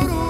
guru